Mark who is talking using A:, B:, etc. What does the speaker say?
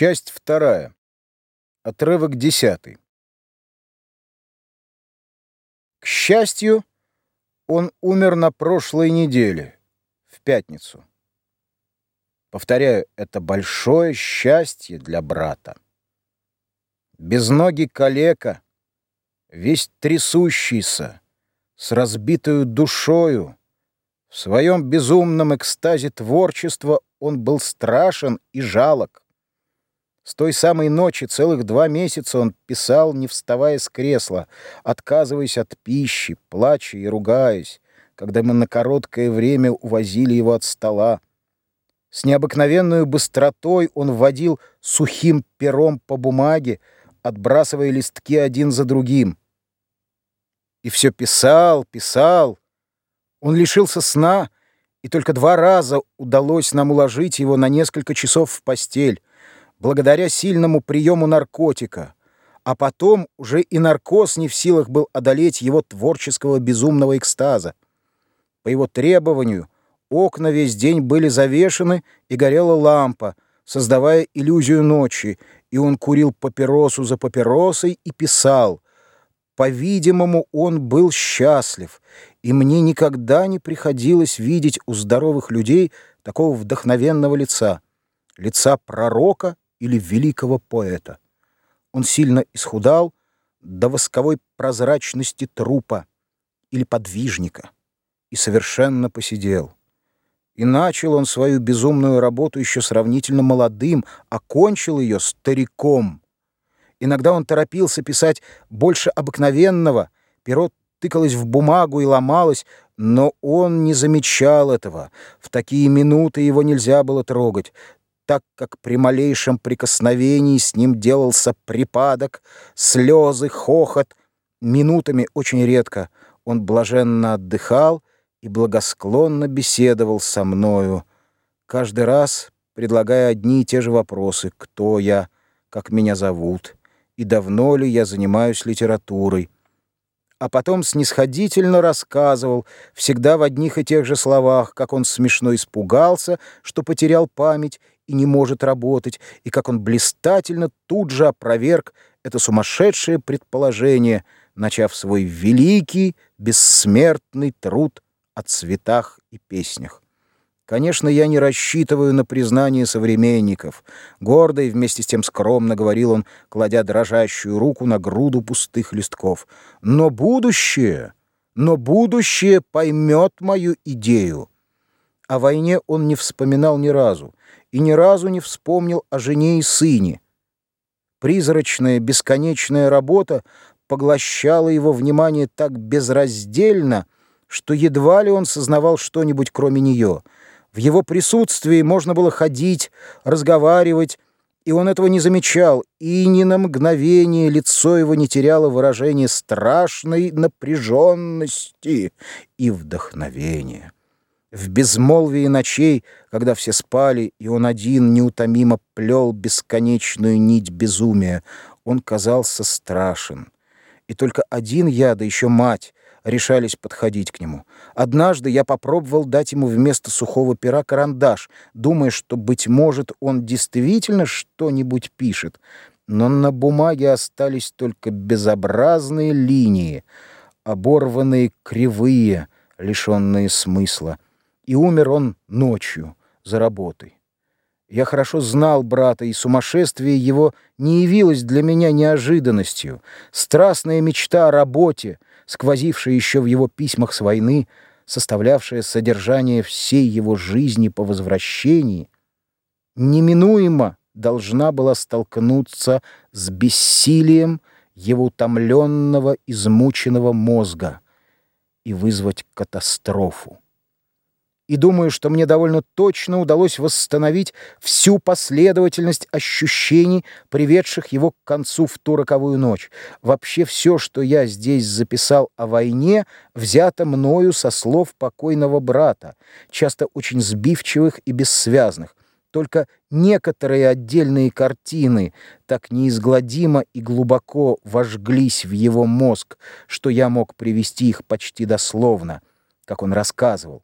A: Часть вторая. Отрывок десятый. К счастью, он умер на прошлой неделе, в пятницу. Повторяю, это большое счастье для брата. Безногий калека, весь трясущийся, с разбитою душою, в своем безумном экстазе творчества он был страшен и жалок. С той самой ночи целых два месяца он писал, не вставая с кресла, отказываясь от пищи, плача и ругаясь, когда мы на короткое время увозили его от стола. С необыкновенной быстротой он водил сухим пером по бумаге, отбрасывая листки один за другим. И все писал, писал. Он лишился сна, и только два раза удалось нам уложить его на несколько часов в постель благодаря сильному приему наркотика, а потом уже и наркоз не в силах был одолеть его творческого безумного экстаза. По его требованию окна весь день были завешены и горела лампа, создавая иллюзию ночи, и он курил папиросу за папиросой и писал. По-видимому, он был счастлив, и мне никогда не приходилось видеть у здоровых людей такого вдохновенного лица, лица пророка или великого поэта. Он сильно исхудал до восковой прозрачности трупа или подвижника и совершенно посидел. И начал он свою безумную работу еще сравнительно молодым, окончил ее стариком. Иногда он торопился писать больше обыкновенного, перо тыкалось в бумагу и ломалось, но он не замечал этого. В такие минуты его нельзя было трогать так как при малейшем прикосновении с ним делался припадок, слезы, хохот. Минутами очень редко он блаженно отдыхал и благосклонно беседовал со мною, каждый раз предлагая одни и те же вопросы «Кто я?», «Как меня зовут?» и «Давно ли я занимаюсь литературой?» а потом снисходительно рассказывал, всегда в одних и тех же словах, как он смешно испугался, что потерял память и не может работать, и как он блистательно тут же опроверг это сумасшедшее предположение, начав свой великий, бессмертный труд о цветах и песнях. Конечно, я не рассчитываю на признание современников. Гордо и вместе с тем скромно говорил он, кладя дрожащую руку на груду пустых листков. Но будущее, но будущее поймет мою идею. О войне он не вспоминал ни разу и ни разу не вспомнил о жене и сыне. Призрачная, бесконечная работа поглощала его внимание так безраздельно, что едва ли он сознавал что-нибудь кроме нее. В его присутствии можно было ходить, разговаривать, и он этого не замечал, и ни на мгновение лицо его не теряло выражение страшной напряженности и вдохновения. В безмолвии ночей, когда все спали, и он один неутомимо плел бесконечную нить безумия, он казался страшен. И только один я, да еще мать, решались подходить к нему. Однажды я попробовал дать ему вместо сухого пера карандаш, думая, что, быть может, он действительно что-нибудь пишет. Но на бумаге остались только безобразные линии, оборванные кривые, лишенные смысла и умер он ночью за работой. Я хорошо знал брата, и сумасшествие его не явилось для меня неожиданностью. Страстная мечта о работе, сквозившая еще в его письмах с войны, составлявшая содержание всей его жизни по возвращении, неминуемо должна была столкнуться с бессилием его утомленного, измученного мозга и вызвать катастрофу и думаю, что мне довольно точно удалось восстановить всю последовательность ощущений, приведших его к концу в ту роковую ночь. Вообще все, что я здесь записал о войне, взято мною со слов покойного брата, часто очень сбивчивых и бессвязных. Только некоторые отдельные картины так неизгладимо и глубоко вожглись в его мозг, что я мог привести их почти дословно, как он рассказывал.